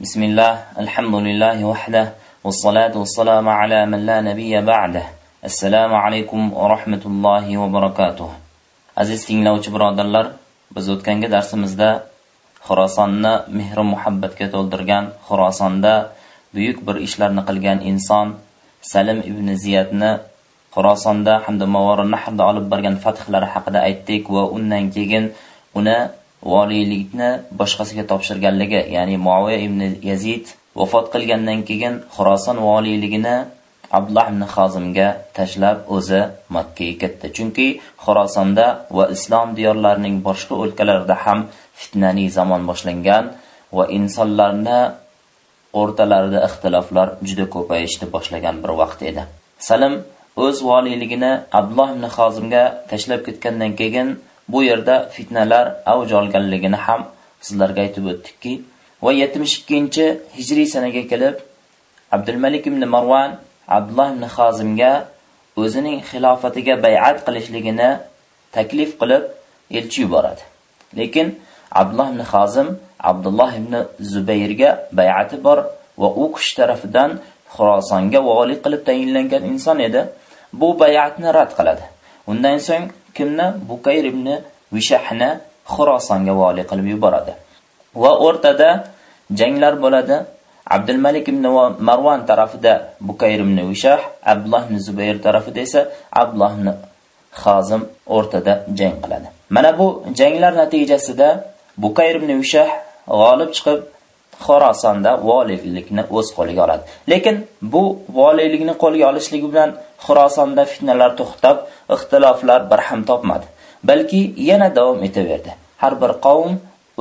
بسم الله الحمد لله وحده والصلاة والسلام على من لا نبي بعده السلام عليكم ورحمة الله وبركاته aziz tinglovchi birodarlar biz o'tgangi darsimizda xurosonni mehr muhabbatga to'ldirgan xurosonda buyuk bir ishlarni qilgan inson salim ibn ziyadni xurosonda hamda mavori nahrda olib borgan fathlari haqida aytdik va undan keyin uni voliylikni boshqasiga topshirganligi ya'ni muaviya ibn yazid vafot qilgandan keyin xuroson voliyligini abdulloh ibn Xozimga tashlab o'zi makkaga ketdi. Chunki xurosonda va islom diyorlarining boshqa o'lkalarida ham fitnali zamon boshlangan va insonlarni o'rtalarida ixtiloflar juda ko'payishni boshlagan bir vaqt edi. Salim o'z voliyligini abdulloh ibn Xozimga tashlab ketgandan keyin bu yerda fitnalar avj olganligini ham sizlarga aytib o'tdikki va 72 hijriy sanaga kelib abdulmalik ibn Marwan Abdullah ibn Xozimga o'zining xilofatiga bay'at qilishligini taklif qilib elchi yuboradi. Lekin Abdullah ibn Xozim Abdullah ibn zubayrga bay'ati bor va u kishi tarafidan xurosonga vali qilib tayinlangan inson edi. Bu bay'atni rad qiladi. Undan so'ng kimni? Bukayr ibn vishahni xurosonga vali qilib yuboradi. Va o'rtada janglar bo'ladi. Abdulmalik ibn Marwan tarafida bukayr ibn vishah Abdullah ibn zubayr tarafida esa Abdullah ibn Xazim o'rtada jang qiladi. Mana bu janglar natijasida bukayr ibn vishah g'olib chiqib xorasonda voliylikni o'z qo'liga oladi. Lekin bu voliylikni qo'lga olishligi bilan xorasonda fitnalar to'xtab ixtiloflar barham topmadi. Balki yana davom etaverdi. Har bir qavm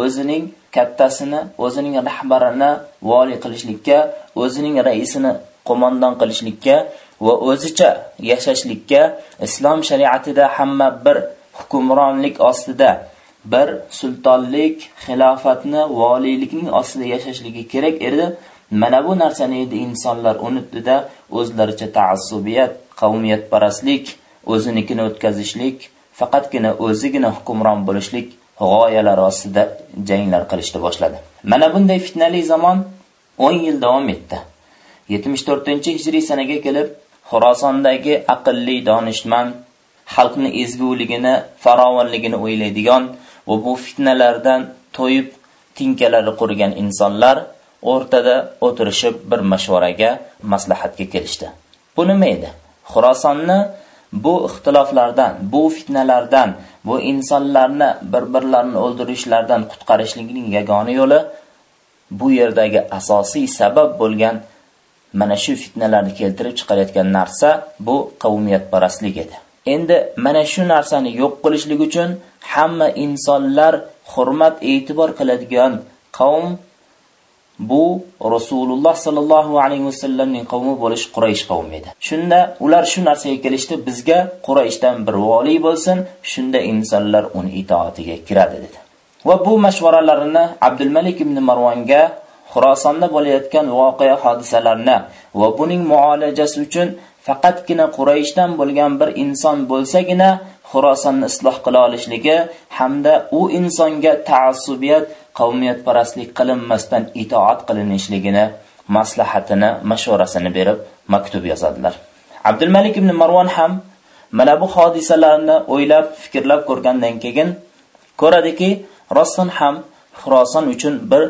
o'zining kattasini o'zining rahbarini voliy qilishlikka o'zining raisini qo'mondon qilishlikka va o'zicha yashashlikka islom shariatida hamma bir hukmronlik ostida bir sultonlik xilofatni voliylikning ostida yashashligi kerak edi. Mana bu narsani edi insonlar unutdida o'zlaricha taassubiyat qavmiyatparastlik o'zinikini o'tkazishlik faqatgina o'zigina hukmron bo'lishlik g'oyalari ostida janglar qilishni boshladi. Mana bunday fitnali zamon 10 yil davom etdi. 74 hijriy sanaga kelib xurosondagi aqlli donishmand xalqni ezguligini farovonligini o'ylaydigan va bu fitnalardan to'yib tinkalari qurgan insonlar o'rtada o'tirishib bir mashvaraga maslahatga kelishdi. Bu nima edi? Xurosonni bu ixtiloflardan bu fitnalardan bu insonlarni bir birlarini o'ldirishlardan qutqarishlikning yagona yo'li bu yerdagi asosiy sabab bo'lgan mana shu fitnalarni keltirib chiqarayotgan narsa bu qavmiyatparastlik edi. Endi mana shu narsani yo'q qilishlik uchun hamma insonlar hurmat e'tibor qiladigan qavm bu rasululloh sollallohu alayhi vasallamning qavmi bo'lish quraysh qavmi edi. Shunda ular shu narsaga kelishdi bizga qurayshdan bir voliy bo'lsin shunda insonlar uni itoatiga kiradi dedi. Va bu mashvaralarini abdulmalik ibn marvonga xurosonda bo'layotgan voqea hodisalarni va buning muolajasi uchun faqatgina qurayshdan bo'lgan bir inson bo'lsagina xurosonni isloh qila olishligi hamda u insonga taassubiyat qavmiyatparastlik qilinmasdan itoat qilinishligini maslahatini mashvarasini berib maktub yozadilar. Abdulmalik ibn marvon ham mana bu hodisalarni o'ylab fikrlab ko'rgandan keyin ko'radiki rostdan ham xuroson uchun bir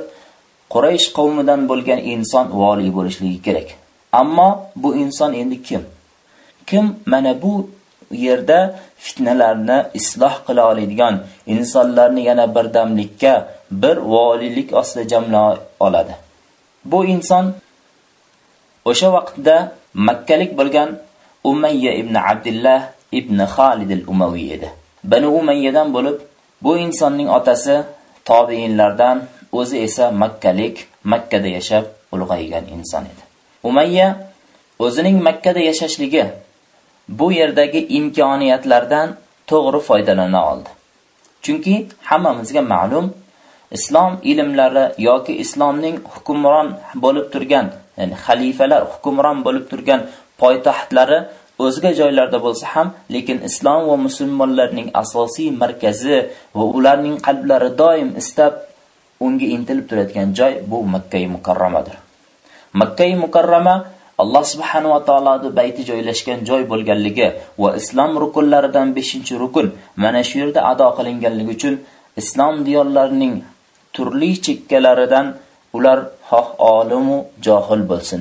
quraysh qavmidan bo'lgan inson vali bo'lishligi kerak. Ammo bu inson endi kim? Kim mana bu yerda fitnalarni isloh qila oladigan insonlarni yana birdamlikka bir voliylik ostida jamla oladi. Bu inson o'sha vaqtda makkalik bo'lgan umayya ibn abdullah ibn xolid al umaviy edi. Bani umayyadan bo'lib bu insonning otasi tobiinlardan o'zi esa makkalik makkada yashab ulg'aygan inson edi. Umayya o'zining makkada yashashligi bu yerdagi imkoniyatlardan to'g'ri foydalana oldi chunki hammamizga ma'lum islom ilmlari yoki islomning hukmron bo'lib turgan ya'ni xalifalar hukmron bo'lib turgan poytaxtlari o'zga joylarda bo'lsa ham lekin islom va musulmonlarning asosiy markazi va ularning qalblari doim istab unga intilib turadigan joy bu Makka mukarramadir. Makka mukarrama Alloh subhanahu va taoloning bayti joylashgan joy bo'lganligi va islom rukunlaridan 5-rukun mana shu yerda ado qilinganligi uchun islom diyorlarining turli chekkalaridan ular xoh olimu johil bo'lsin,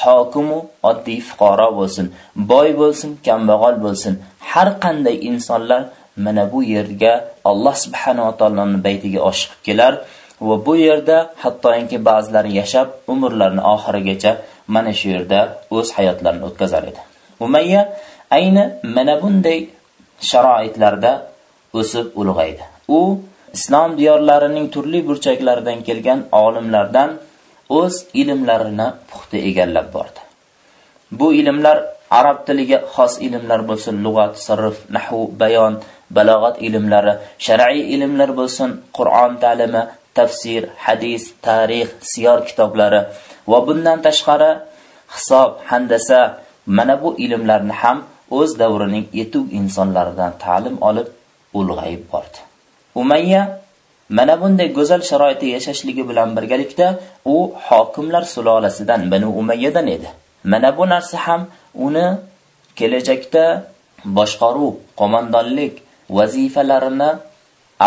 hokimu oddiy fuqaro bo'lsin, boy bo'lsin, kambag'al bo'lsin, har qanday insonlar mana bu yerga Alloh subhanahu va taoloning baytiga oshiqib kelar va bu yerda hattoki ba'zilari yashab umrlarini oxirigacha mana shu yerda o'z hayotlarini o'tkazar edi. Umayya ayni mana bunday sharoitlarda o'sib ulg'aydi. U islom diyorlarining turli burchaklaridan kelgan olimlardan o'z ilmlarini puxta egallab bordi. Bu ilmlar arab tiliga xos ilmlar bo'lsin, lug'at, sarf, nahv, bayon, balog'at ilmlari, shar'iy ilmlar bo'lsin, Qur'on ta'limi, tafsir, hadis, tarix, siyor kitoblari va bundan tashqari hisob, handasa mana bu ilmlarni ham o'z davrining yetuk insonlaridan ta'lim olib ulg'ayib bordi. Umayya mana bunday go'zal sharoitda yashashligi bilan birgalikda u hokimlar sulolasidan Banu Umayyadan edi. Mana bu narsa ham uni kelajakda boshqaruv, qo'mondonlik vazifalarini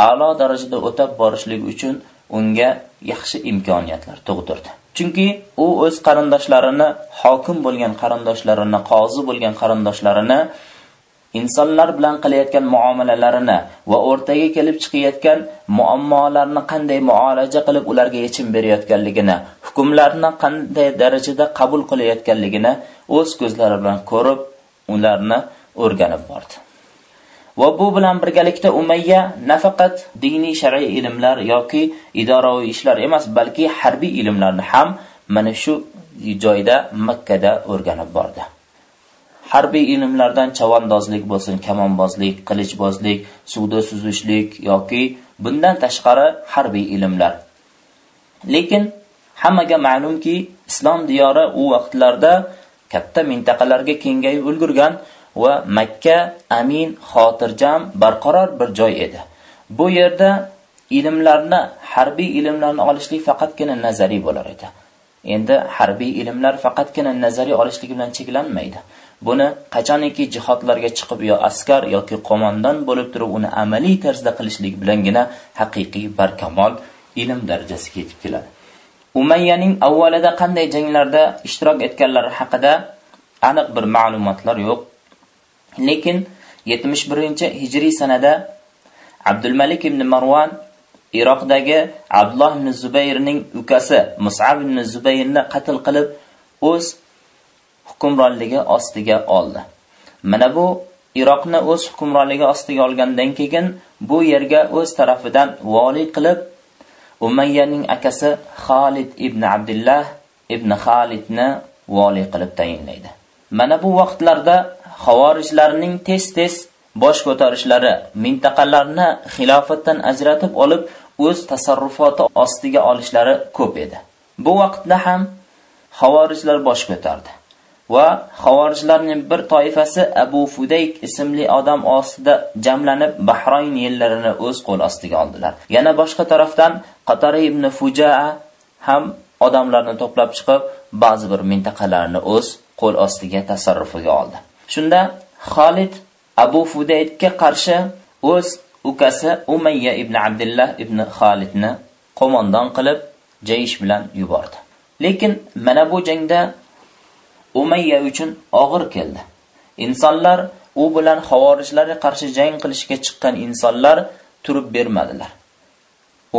a'lo darajada o'tab borishlik uchun unga yaxshi imkoniyatlar tug'dirdi. Chunki u o'z qarindoshlarini, hokim bo'lgan qarindoshlarini, qozi bo'lgan qarindoshlarini insonlar bilan qilayotgan muomalalarini va o'rtaga kelib chiqayotgan muammolarni qanday muolaja qilib ularga yechim berayotganligini, hukmlarni qanday darajada qabul qilayotganligini o'z ko'zlari bilan ko'rib, ularni o'rganib bordi. Va bu bilan birgalikda Umayya nafaqat diniy shar'iy ilmlar yoki idoraviy ishlar emas, balki harbiy ilmlarni ham mana shu joyda Makkada o'rganib bordi. harbiy ilmlardan chavandozlik bo'lsin, kamonbozlik, qilichbozlik, suvda suzishlik yoki bundan tashqari harbiy ilmlar. Lekin hammaga ma'lumki, islom diyori u vaqtlarda katta mintaqalarga kengayib ulgurgan va Makka amin, xotirjam, barqaror bir joy edi. Bu yerda ilmlarni, harbiy ilmlarni olishlik faqatgina nazariy bo'lar edi. Endi harbiy ilmlar faqatgina nazariy olishlik bilan cheklanmaydi. Buni qachoniki jihodlarga chiqib yo askar yoki qo'mondan bo'lib turib uni amaliy tarzda qilishlik bilangina haqiqiy barkamol ilm darajasiga yetib keladi. Umayyaning avvalida qanday janglarda ishtirok etganlari haqida aniq bir ma'lumotlar yo'q. Lekin 71-hijriy sanada Abdulmalik ibn Marwan Iroqdagi Abdullah ibn Zubayrning ukasi Mus'ab ibn Zubayrni qatl qilib, o'z hukmronligi ostiga oldi. Mana bu Iroqni o'z hukmronligi ostiga olgandan keyin bu yerga o'z tarafidan vali qilib Umayyaning akasi Xolid ibn Abdullah ibn Xolidni vali qilib tayinlaydi. Mana bu vaqtlarda xavorijlarning tez-tez bosh ko'tarishlari mintaqalarni xilofatdan ajratib olib o'z tasarrufoti ostiga olishlari ko'p edi. Bu vaqtda ham xavorijlar bosh ko'tardi. va xavorijlarning bir toifasi Abu Fudayk ismli odam ostida jamlanib Bahrayn yillarini o'z qo'l ostiga oldilar. Yana boshqa tarafdan Qatari ibn Fujaa ham odamlarni to'plab chiqib, ba'zi bir mintaqalarni o'z qo'l ostiga tasarrufiga oldi. Shunda Xolid Abu Fudaydga qarshi o'z ukasi Umayya ibn Abdullah ibn Xolidni qo'mondon qilib, jayish bilan yubordi. Lekin mana bu jangda Umayya uchun og'ir keldi. Insonlar u bilan xavorijlarga qarshi jang qilishga chiqqan insonlar turib bermadilar.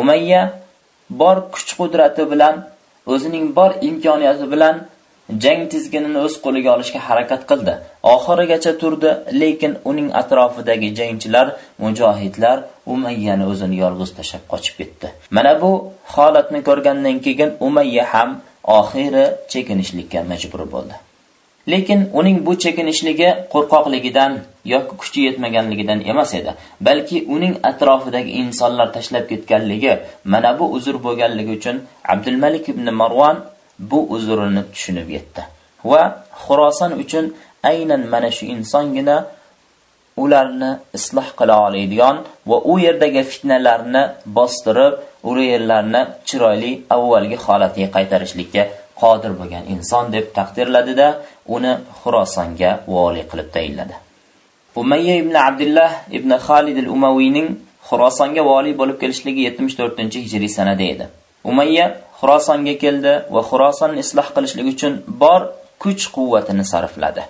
Umayya bor kuch-qudrati bilan, o'zining bor imkoniyati bilan jang tizginini o'z qo'liga olishga harakat qildi. Oxirigacha turdi, lekin uning atrofidagi jangchilar, mujohidlar Umayyani o'zini yolg'iz tashab qochib ketdi. Mana bu holatni ko'rgandan keyin Umayya ham oxiri chekinishlikka majbur bo'ldi. Lekin uning bu chekinishligi qo'rqoqligidan yoki kuchi yetmaganligidan emas edi, balki uning atrofidagi insonlar tashlab ketganligi mana bu uzr bo'lganligi uchun Abdulmalik ibn Marwan bu uzrini tushunib yetdi. Va Xuroson uchun aynan mana shu insongina ularni isloh qila oladigan va u yerdagi fitnalarni bostirib, u yerlarni chiroyli avvalgi holatiga qaytarishlikka qodir bo'lgan inson deb taqdirladida, uni Xurosonga vali qilib tayinladi. Umayya ibn Abdullah ibn Khalid al-Umawiyning Xurosonga vali bo'lib kelishligi 74-hijriy sanada edi. Umayya Xurosonga keldi va Xurosonni isloh qilishlik uchun bor kuch-quvvatini sarfladi.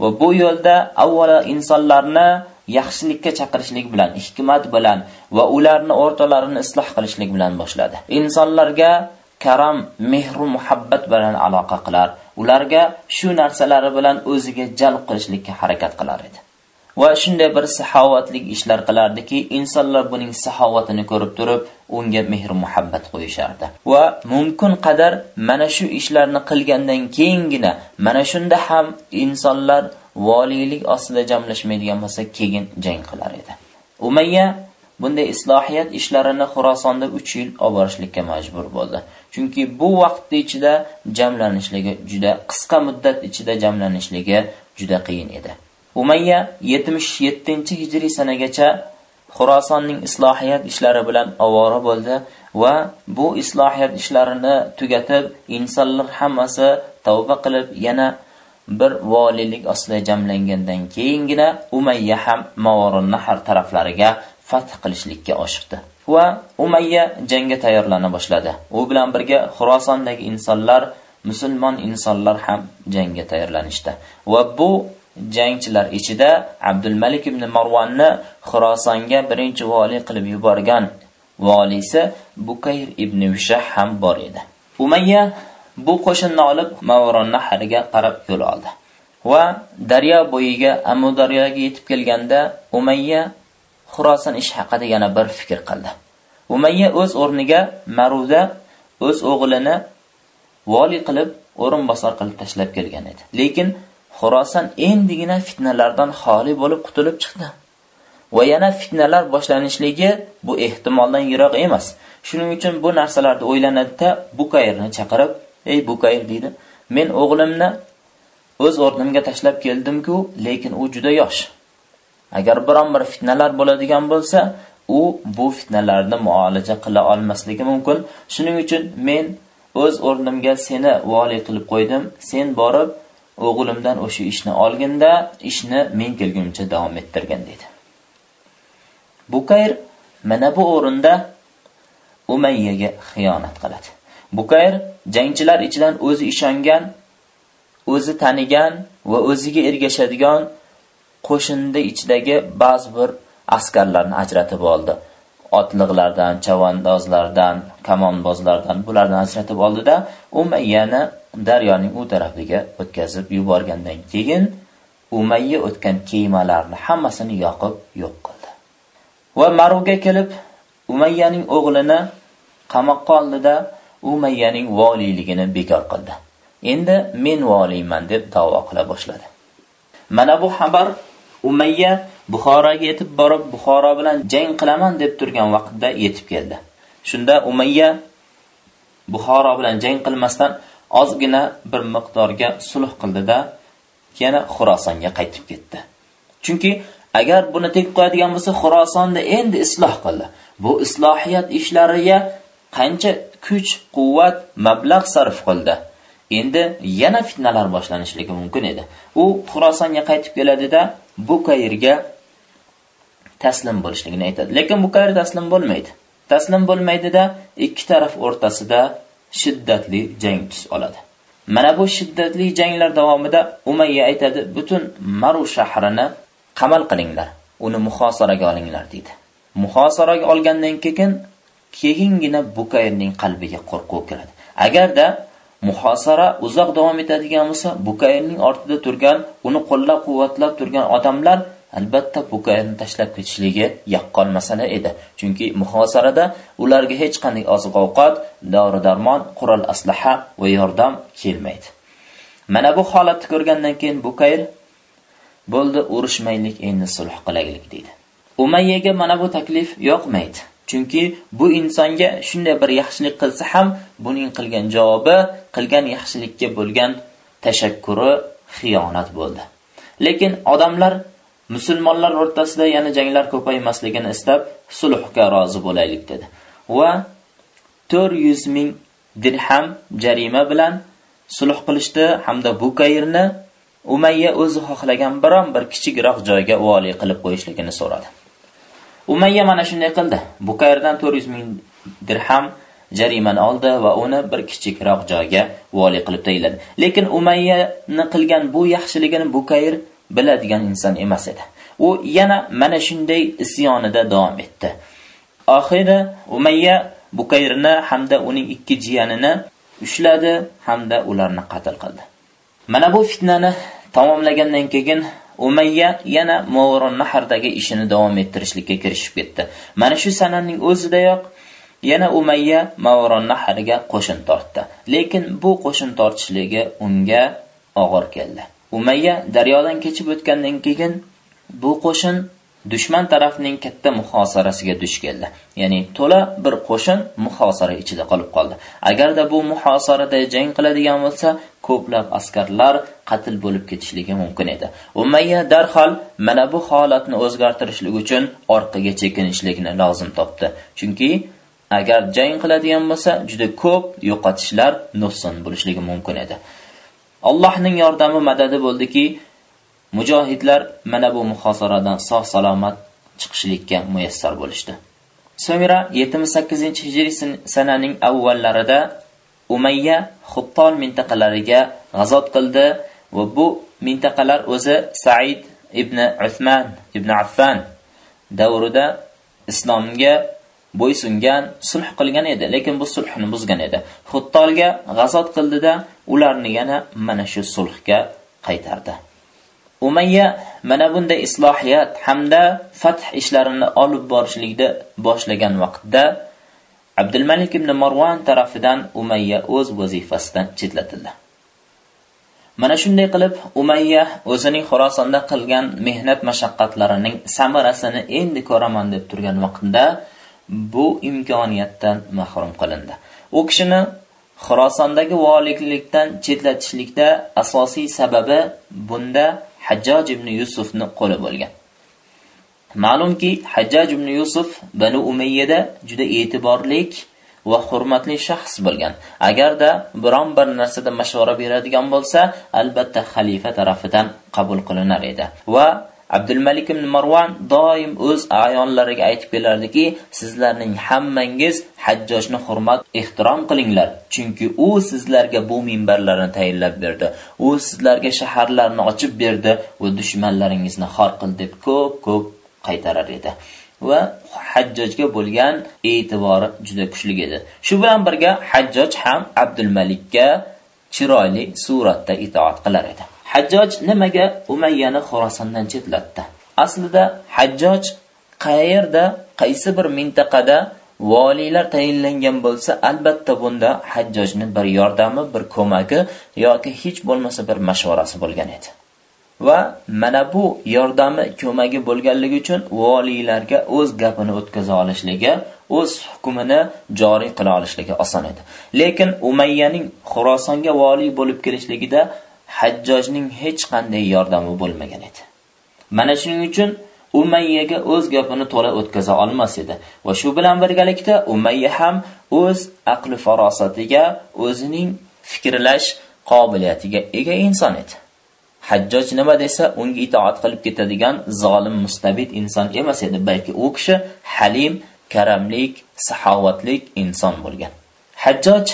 Va bu yo'lda avvalo insonlarni yaxshilikka chaqirishlik bilan, hikmat bilan va ularni o'rtalarini isloh qilishlik bilan boshladi. Insonlarga karam, mehr muhabbat bilan aloqa qilar, ularga shu narsalari bilan o'ziga jalb qilishlikka harakat qilar edi. Va shunday bir saxovatlik ishlar qilardiki, insonlar buning saxovatini ko'rib turib, unga mehr muhabbat qo'yishardi. Va mumkin qadar mana shu ishlarni qilgandan keyingina mana shunda ham insonlar voliylik ostida jamlashmaydigan bo'lsa, keyin jang qilar edi. Umayya bunday islohiyat ishlarini Xurosonda 3 yil olib borishlikka majbur bo'ldi. Chunki bu vaqt ichida jamlanishligi juda qisqa muddat ichida jamlanishligi juda qiyin edi. Umayya 77-hijriy sanagacha Xurosonning islohiyat ishlari bilan ovora bo'ldi va bu islohiyat ishlarini tugatib, insonlar hammasi tavba qilib yana bir valilik ostida jamlangandan keyingina Umayya ham Mavorun Nahr taraflariga fath qilishlikka oshiqdi. Va Umayya jangga tayyorlana boshladi. U bilan birga Xurosondagi insonlar, musulmon insonlar ham jangga tayyorlanishdi. Va bu jangchilar ichida Abdul Malik ibn Marwanni Xorasonga birinchi vali qilib yuborgan valisi Bukayr ibn Ushah ham bor edi. Umayya bu qo'shinni olib Mavaron hariga qarab yo'l oldi. Va daryo bo'yiga Amudaryoga yetib kelganda Umayya Xuroson ish haqida yana bir fikr qildi. Umayya o'z o'rniga Maruda o'z o'g'lini vali qilib o'rinbosar qilib tashlab kelgan edi. Lekin Xorasan endigina fitnalardan xoli bo'lib qutulib chiqdi. Va yana fitnalar boshlanishligi bu ehtimoldan yiroq emas. Shuning uchun bu narsalarni o'ylanadida Bukayrni chaqirib, "Ey Bukayr" dedi, "Men o'g'limni o'z o'rnimga tashlab keldim-ku, lekin u juda yosh. Agar biron bir fitnalar bo'ladigan bo'lsa, u bu fitnalarni muolaja qila olmasligi mumkin. Shuning uchun men o'z o'rnimga seni vali qilib qo'ydim. Sen borib o'g'limdan o'sha ishni olginda ishni men kelguncha davom ettirgan dedi. Bukayr mana bu o'rinda Umayyaga xiyonat qiladi. Bukayr jangchilar ichidan o'zi ishongan, o'zi tanigan va o'ziga ergashadigan qo'shinda ichidagi ba'zi bir askarlarni ajratib oldi. Otliqlardan, chavandozlardan, kamonbozlardan bulardan ajratib oldida Umayyani daryoning u tarafiga o'tkazib yuborgandan keyin Umayya o'tgan kemalarni hammasini yoqib yo'q qildi. Va Maruga kelib Umayyaning o'g'lini qamoqqa oldida Umayyaning valiligini bekor qildi. Endi men valiyman deb da'vo qila boshladi. Mana bu xabar Umayya Buxoroga yetib borib, Buxoro bilan jang qilaman deb turgan vaqtda yetib keldi. Shunda Umayya Buxoro bilan jang qilmasdan ozgina bir miqdorga sulh qildida yana Xurosonga qaytib ketdi. Chunki agar buni tek qo'yadigan bo'lsa, Xurosonni endi isloh qildi. Bu islohiyat ishlariga qancha kuch, quvvat, mablag' sarf qildi. Endi yana fitnalar boshlanishligi mumkin edi. U Xurosonga qaytib keladida Bukayrga taslim bo'lishligini aytadi. Lekin Bukayr taslim bo'lmaydi. Taslim bo'lmaydida ikki taraf o'rtasida shiddatli jang tus oladi. Mana bu shiddatli janglar davomida Umayya aytadi, butun Maru shahrini qamal qilinglar, uni muhosaraga olinglar dedi. Muhosaraga olgandan keyin keyingina Bukayrning qalbiga qo'rquv kiradi. Agarda muhosara uzoq davom etadigan bo'lsa, Bukayrning ortida turgan, uni qo'llab-quvvatlab turgan odamlar albatta Bukayrni tashlab ketishligi yaqqol masala edi. Chunki muhosarada ularga hech qanday oziq-ovqat, dori-darmon, qurol aslaha va yordam kelmaydi. Mana bu holatni ko'rgandan keyin Bukayr bo'ldi urushmaylik, endi sulh qilaylik dedi. Umayyaga mana bu taklif yoqmaydi. Chunki bu insonga shunday bir yaxshilik qilsa ham buning qilgan javobi, qilgan yaxshilikka bo'lgan tashakkuri xiyonat bo'ldi. Lekin odamlar musulmonlar o'rtasida yana janglar ko'paymasligini istab sulhga rozi bo'laylik dedi va 400 ming dirham jarima bilan sulh qilishdi hamda Bukayrni Umayya o'zi xohlagan biron bir kichikroq joyga vali qilib qo'yishligini so'radi. Umayya mana shunday qildi. Bukayrdan 400 ming dirham jarimani oldi va uni bir kichikroq joyga vali qilib tayinladi. Lekin Umayyani qilgan bu yaxshiligini Bukayr biladigan inson emas edi. U yana mana shunday isyonida davom etdi. Oxirida Umayya Bukayrni hamda uning ikki jiyanini ushladi hamda ularni qatl qildi. Mana bu fitnani tamomlagandan keyin Umayya yana Mawron Nahrdagi ishini davom ettirishlikka kirishib ketdi. Mana shu sananing o'zidayoq yana Umayya Mawron Nahrga qo'shin tortdi. Lekin bu qo'shin tortishligi unga og'ir keldi. Umayya daryodan kechib o'tgandan keyin bu qo'shin dushman tarafning katta muhosarasiga duch keldi. Ya'ni to'la bir qo'shin muhosara ichida qolib qoldi. Agarda bu muhosarada jang qiladigan bo'lsa, ko'plab askarlar qatl bo'lib ketishligi mumkin edi. Umayya darhol mana bu holatni o'zgartirishlik uchun orqaga chekinishlikni lozim topdi. Chunki agar jang qiladigan bo'lsa, juda ko'p yo'qotishlar nuqson bo'lishligi mumkin edi. Allohning yordami madadi bo'ldiki, mujohidlar mana bu muhosaradan sog' salomat chiqishlikka muyassar bo'lishdi. So'ngra 78-hijriy sananing avvallarida Umayya Xuttol mintaqalariga g'azot qildi va bu mintaqalar o'zi Said ibn Uthman ibn Affan davrida islomga bo'ysungan, sulh qilgan edi, lekin bu sulhni buzgan edi. Xuttolga g'azot qildida, ularni yana mana shu sulhga qaytardi. Umayya mana bunday islohiyat hamda fath ishlarini olib borishlikda boshlagan vaqtda Abdulmalik ibn Marwan tarafidan Umayya o'z vazifasidan chetlatildi. Mana shunday qilib Umayya o'zining Xorasonda qilgan mehnat mashaqqatlarining samarasini endi ko'raman deb turgan vaqtda bu imkoniyatdan mahrum qilindi. U kishini Xorasondagi valilikdan chetlatishlikda asosiy sababi bunda Hajjaj ibn Yusufni qo'li bo'lgan. Ma'lumki, Hajjaj ibn Yusuf Banu Umayyada juda e'tiborlik va hurmatli shaxs bo'lgan. Agarda biron bir narsada mashvara beradigan bo'lsa, albatta xalifa tarafidan qabul qilinar edi. Va Abdulmalik ibn Marwan doim o'z ayonlariga aytib kelardiki, sizlarning hammangiz Hajjojni hurmat, ehtirom qilinglar, chunki u sizlarga bu minbarlarni tayinlab berdi. U sizlarga shaharlarni ochib berdi va dushmanlaringizni xor qildi deb ko'p-ko'p qaytarar edi. va Hajjojga bo'lgan e'tibori juda kuchli edi. Shu bilan birga Hajjoj ham Abdulmalikka chiroyli suratda itoat qilar edi. Hajjoj nimaga Umayyani Xorasondan chetlatdi? Aslida Hajjoj qayerda, qaysi bir mintaqada valilar tayinlangan bo'lsa, albatta bunda Hajjojning bir yordami, bir ko'magi yoki hech bo'lmasa bir mashvarasi bo'lgan edi. Va mana bu yordami, ko'magi bo'lganligi uchun valilarga o'z gapini o'tkaza olishligi, o'z hukmini joriy qila olishligi oson edi. Lekin Umayyaning Xorasonga vali bo'lib kelishligida Hajjojning hech qanday yordami bo'lmagan edi. Mana shuning uchun Umayyaga o'z gapini to'la o'tkaza olmas edi va shu bilan birgalikda Umayya ham o'z aqli farosatiga, o'zining fikrlash qobiliyatiga ega inson edi. Hajjoj nima desa, unga itoat qilib ketadigan zolim mustabid inson emas edi, balki u kishi halim, karamlik, saxovatlik inson bo'lgan. Hajjoj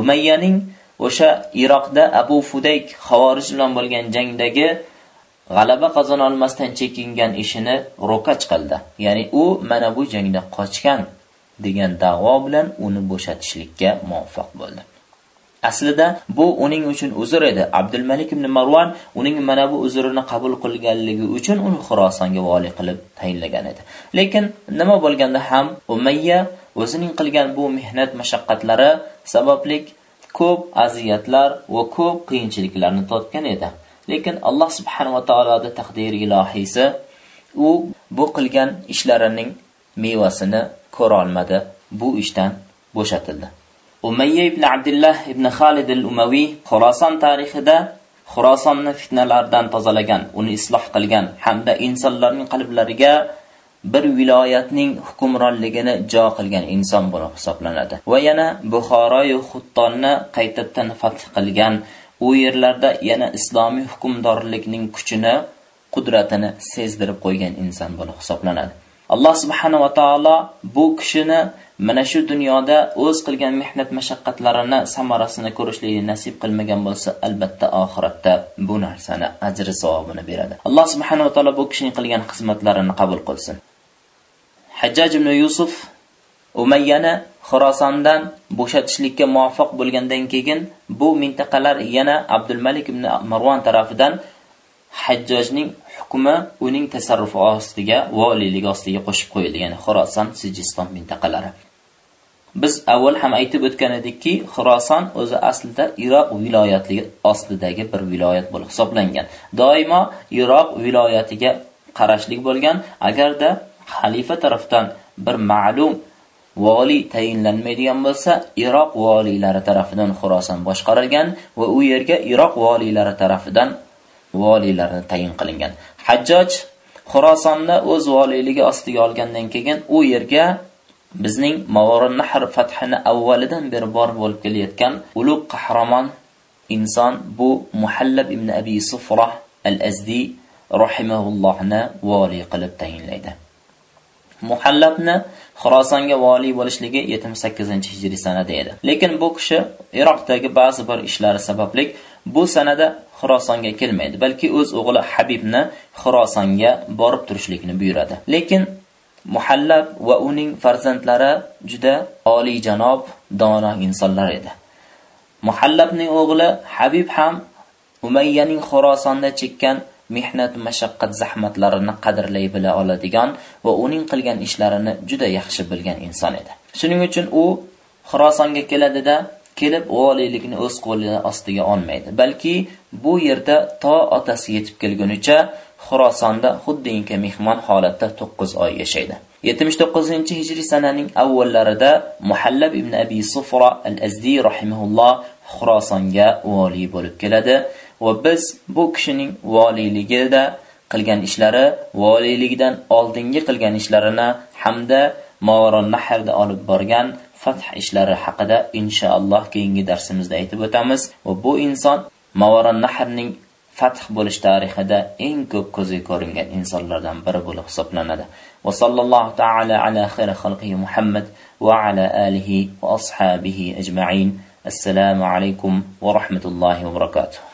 Umayyaning o'sha Iroqda Abu Fudayk xavorij bilan bo'lgan jangdagi g'alaba qozona olmasdan chekingan ishini ro'kach qildi. Ya'ni u mana bu jangda qochgan degan da'vo bilan uni bo'shatishlikka muvaffaq bo'ldi. Aslida bu uning uchun uzr edi. Abdulmalik ibn Marwan uning mana bu uzrini qabul qilganligi uchun uni Xorasonga vali qilib tayinlagan edi. Lekin nima bo'lganda ham Umayya o'zining qilgan bu mehnat mashaqqatlari sabablik ko'p aziyatlar va ko'p qiyinchiliklarni totgan edi. Lekin Alloh subhanahu va taoloning taqdiri ilohiysi u bu qilgan ishlarining mevasini ko'ra olmadi. Bu ishdan bo'shatildi. Umayya ibn Abdullah ibn Khalid al-Umawi Xorason tarixida Xurosonni fitnalardan tozalagan, uni isloh qilgan hamda insonlarning qalblariga bir viloyatning hukmronligini jo qilgan inson bo'lib hisoblanadi. Va yana Buxoro Xuttonni qaytadan fath qilgan, u yerlarda yana islomiy hukmdorlikning kuchini, qudratini sezdirib qo'ygan inson bo'lib hisoblanadi. Alloh subhanahu va taolo bu kishini mana shu dunyoda o'z qilgan mehnat mashaqqatlarini samarasini ko'rishlikni nasib qilmagan bo'lsa, albatta oxiratda bu narsani ajri savobini beradi. Alloh subhanahu va taolo bu kishining qilgan xizmatlarini qabul qilsin. Hajjaj ibn Yusuf Umayyani Xorasondan bo'shatishlikka muvaffaq bo'lgandan keyin bu mintaqalar yana Abdul Malik ibn Marwan tarafidan Hajjojning hukmi uning tasarrufi ostiga, valiyligi ostiga qo'shib qo'yildi, ya'ni Xorason, Sijiston mintaqalari. Biz avval ham aytib o'tgan edikki, Xorason o'zi aslida Iroq viloyatligi ostidagi bir viloyat bo'lib hisoblangan. Doimo Iroq viloyatiga qarashlik bo'lgan, agarda xalifa tomonidan bir ma'lum vali tayinlanmaydigan bo'lsa, Iroq valilari tomonidan Xorasan boshqarilgan va u yerga Iroq valilari tomonidan valilarni tayin qilingan. Hajjoj Xorasonni o'z valiligi ostiga olgandan keyin u yerga bizning Mavorun Nahr fathini avvalidan beri bor bo'lib kelayotgan ulug' qahramon inson bu Muhallab ibn Abi Sufrah al-Azdi rahimahullohni vali qilib tayinlaydi. Muhallabni Xorasonga vali bo'lishligi 78-hijriy sanada edi. Lekin bu kishi Iroqdagi ba'zi bir ishlari sababli bu sanada Xorasonga kelmaydi, balki o'z o'g'li Habibni Xorasonga borib turishlikni buyuradi. Lekin Muhallab va uning farzandlari juda oliy janob, dono insonlar edi. Muhallabning o'g'li Habib ham Umayyaning Xorasonda chekkan mehnat, mashaqqat, zahmatlarini qadrlay bila oladigan va uning qilgan ishlarini juda yaxshi bilgan inson edi. Shuning uchun u xorosonga keladida kelib valiylikni o'z qo'li ostiga olmaydi, balki bu yerda to otasi yetib kelgunicha xorosonda xuddinki mehmon holatda 9 oy yashaydi. 79-hijriy sananing avvallarida Muhallab ibn Abi Sufra al azdiy rahimahulloh xorosonga vali bo'lib keladi va biz bu kishining voliyligida qilgan ishlari, voliyligidan oldingi qilgan ishlarini hamda Mavarun Nahrda olib borgan fath ishlari haqida inshaalloh keyingi darsimizda aytib o'tamiz va bu inson Mavarun Nahrning fath bo'lish tarixida eng ko'p ko'zga ko'ringan insonlardan biri bo'lib hisoblanadi. Va sallallohu ta'ala ala xayr xalqihi Muhammad va ala alihi va ashabihi ajma'in. Assalomu alaykum va rahmatullohi va barakatuh.